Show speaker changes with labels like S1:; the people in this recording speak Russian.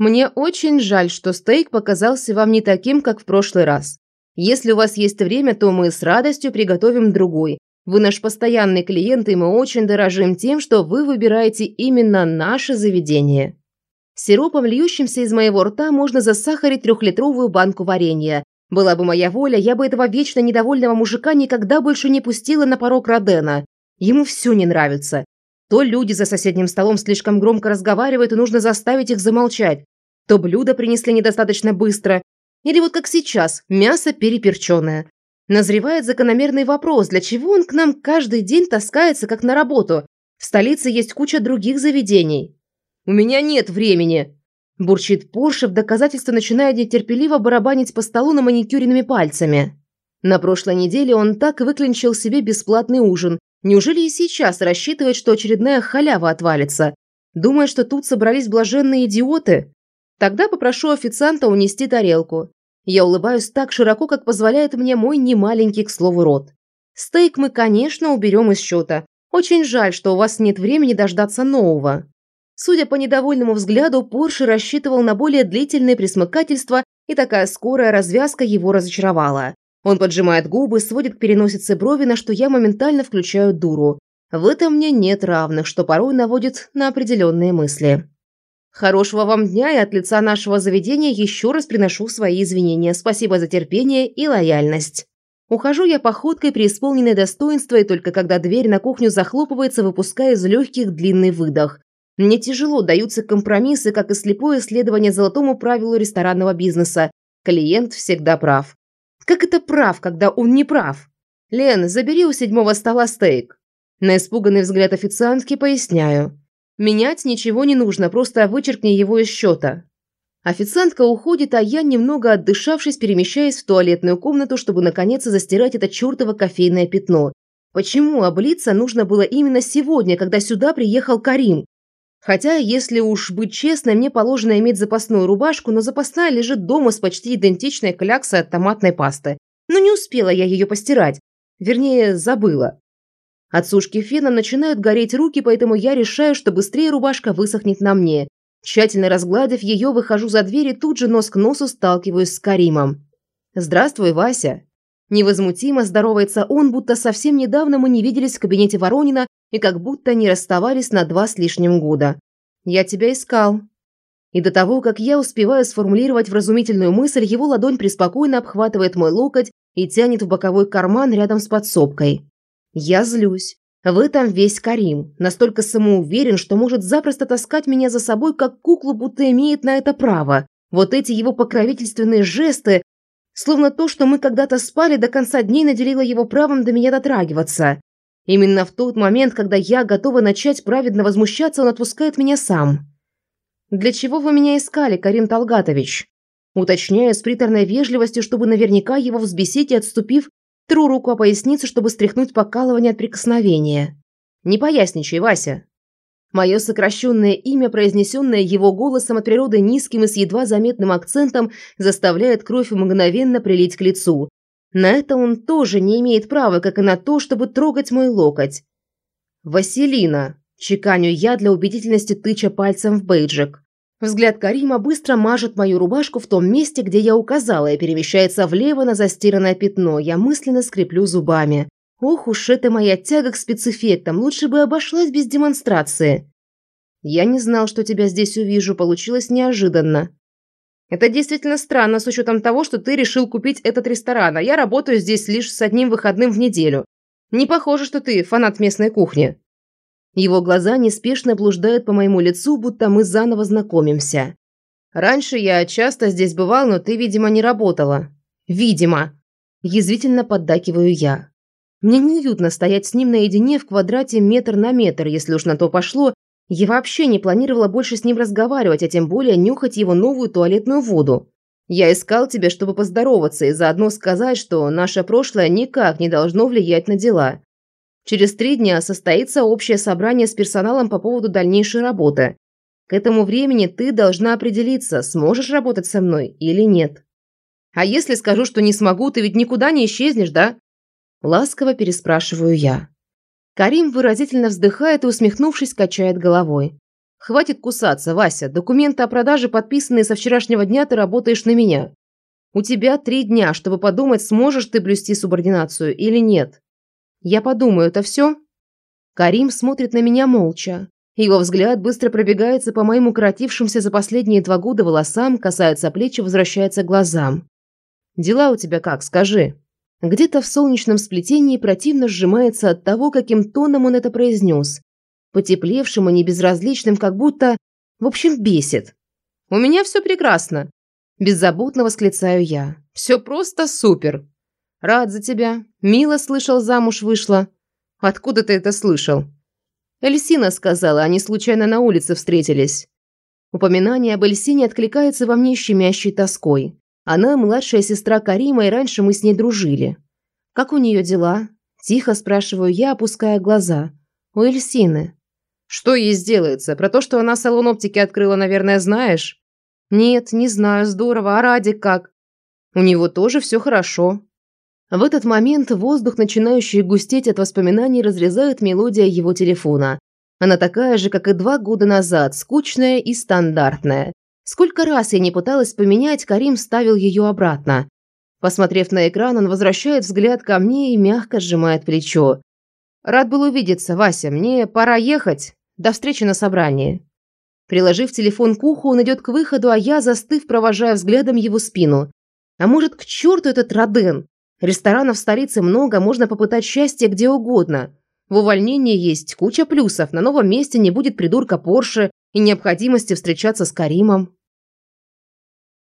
S1: Мне очень жаль, что стейк показался вам не таким, как в прошлый раз. Если у вас есть время, то мы с радостью приготовим другой. Вы наш постоянный клиент, и мы очень дорожим тем, что вы выбираете именно наше заведение. Сиропом, льющимся из моего рта, можно засахарить трехлитровую банку варенья. Была бы моя воля, я бы этого вечно недовольного мужика никогда больше не пустила на порог Родена. Ему все не нравится. То люди за соседним столом слишком громко разговаривают, и нужно заставить их замолчать. То блюдо принесли недостаточно быстро. Или вот как сейчас, мясо переперченное. Назревает закономерный вопрос, для чего он к нам каждый день таскается, как на работу? В столице есть куча других заведений. «У меня нет времени!» Бурчит Порше, в доказательство начинает нетерпеливо барабанить по столу на маникюренными пальцами. На прошлой неделе он так выклинчил себе бесплатный ужин, Неужели и сейчас рассчитывает, что очередная халява отвалится? Думает, что тут собрались блаженные идиоты? Тогда попрошу официанта унести тарелку. Я улыбаюсь так широко, как позволяет мне мой немаленький, к слову, рот. Стейк мы, конечно, уберем из счета. Очень жаль, что у вас нет времени дождаться нового. Судя по недовольному взгляду, Порше рассчитывал на более длительное присмыкательство, и такая скорая развязка его разочаровала. Он поджимает губы, сводит к переносице брови, на что я моментально включаю дуру. В этом мне нет равных, что порой наводит на определенные мысли. Хорошего вам дня и от лица нашего заведения еще раз приношу свои извинения. Спасибо за терпение и лояльность. Ухожу я походкой, преисполненной достоинства, и только когда дверь на кухню захлопывается, выпуская из легких длинный выдох. Мне тяжело даются компромиссы, как и слепое следование золотому правилу ресторанного бизнеса. Клиент всегда прав. Как это прав, когда он не прав? Лен, забери у седьмого стола стейк. На испуганный взгляд официантки поясняю. Менять ничего не нужно, просто вычеркни его из счета. Официантка уходит, а я, немного отдышавшись, перемещаюсь в туалетную комнату, чтобы наконец застирать это чертово кофейное пятно. Почему облиться нужно было именно сегодня, когда сюда приехал Карим? Хотя, если уж быть честной, мне положено иметь запасную рубашку, но запасная лежит дома с почти идентичной кляксой от томатной пасты. Но не успела я ее постирать. Вернее, забыла. От сушки феном начинают гореть руки, поэтому я решаю, что быстрее рубашка высохнет на мне. Тщательно разгладив ее, выхожу за дверь и тут же нос к носу сталкиваюсь с Каримом. «Здравствуй, Вася». Невозмутимо здоровается он, будто совсем недавно мы не виделись в кабинете Воронина и как будто не расставались на два с лишним года. «Я тебя искал». И до того, как я успеваю сформулировать вразумительную мысль, его ладонь преспокойно обхватывает мой локоть и тянет в боковой карман рядом с подсобкой. Я злюсь. В этом весь Карим. Настолько самоуверен, что может запросто таскать меня за собой, как куклу, будто имеет на это право. Вот эти его покровительственные жесты, словно то, что мы когда-то спали, до конца дней наделило его правом до меня дотрагиваться. Именно в тот момент, когда я готова начать праведно возмущаться, он отпускает меня сам. «Для чего вы меня искали, Карим Талгатович?» Уточняю с приторной вежливостью, чтобы наверняка его взбесить и отступив, тру руку о поясницу, чтобы стряхнуть покалывание от прикосновения. «Не поясничай, Вася». Мое сокращенное имя, произнесенное его голосом от природы низким и с едва заметным акцентом, заставляет кровь мгновенно прилить к лицу. На это он тоже не имеет права, как и на то, чтобы трогать мой локоть. «Василина!» – чеканю я для убедительности, тыча пальцем в бейджик. Взгляд Карима быстро мажет мою рубашку в том месте, где я указала, и перемещается влево на застиранное пятно. Я мысленно скреплю зубами. Ох уж это моя тяга к спецэффектам, лучше бы обошлась без демонстрации. Я не знал, что тебя здесь увижу, получилось неожиданно. Это действительно странно с учетом того, что ты решил купить этот ресторан, а я работаю здесь лишь с одним выходным в неделю. Не похоже, что ты фанат местной кухни». Его глаза неспешно блуждают по моему лицу, будто мы заново знакомимся. «Раньше я часто здесь бывал, но ты, видимо, не работала». «Видимо!» Язвительно поддакиваю я. Мне неуютно стоять с ним наедине в квадрате метр на метр, если уж на то пошло, я вообще не планировала больше с ним разговаривать, а тем более нюхать его новую туалетную воду. Я искал тебя, чтобы поздороваться и заодно сказать, что наше прошлое никак не должно влиять на дела. Через три дня состоится общее собрание с персоналом по поводу дальнейшей работы. К этому времени ты должна определиться, сможешь работать со мной или нет. А если скажу, что не смогу, ты ведь никуда не исчезнешь, да? Ласково переспрашиваю я. Карим выразительно вздыхает и, усмехнувшись, качает головой. Хватит кусаться, Вася. Документы о продаже, подписанные со вчерашнего дня, ты работаешь на меня. У тебя три дня, чтобы подумать, сможешь ты блюсти субординацию или нет. Я подумаю, это все? Карим смотрит на меня молча. Его взгляд быстро пробегается по моим укоротившимся за последние два года волосам, касается плеч и возвращается к глазам. «Дела у тебя как, скажи?» Где-то в солнечном сплетении противно сжимается от того, каким тоном он это произнес. Потеплевшим и небезразличным, как будто... В общем, бесит. «У меня все прекрасно!» Беззаботно восклицаю я. «Все просто супер!» «Рад за тебя. Мила слышал, замуж вышла». «Откуда ты это слышал?» Эльсина сказала, они случайно на улице встретились. Упоминание об Эльсине откликается во мне щемящей тоской. Она младшая сестра Карима, и раньше мы с ней дружили. Как у нее дела? Тихо спрашиваю я, опуская глаза. У Эльсины. Что ей сделается? Про то, что она салон оптики открыла, наверное, знаешь? Нет, не знаю, здорово. А Радик как? У него тоже все хорошо. В этот момент воздух, начинающий густеть от воспоминаний, разрезает мелодия его телефона. Она такая же, как и два года назад, скучная и стандартная. Сколько раз я не пыталась поменять, Карим ставил ее обратно. Посмотрев на экран, он возвращает взгляд ко мне и мягко сжимает плечо. «Рад был увидеться, Вася. Мне пора ехать. До встречи на собрании». Приложив телефон к уху, он идет к выходу, а я, застыв, провожая взглядом его спину. А может, к черту этот Роден? Ресторанов в столице много, можно попытать счастье где угодно. В увольнении есть куча плюсов, на новом месте не будет придурка Порше и необходимости встречаться с Каримом.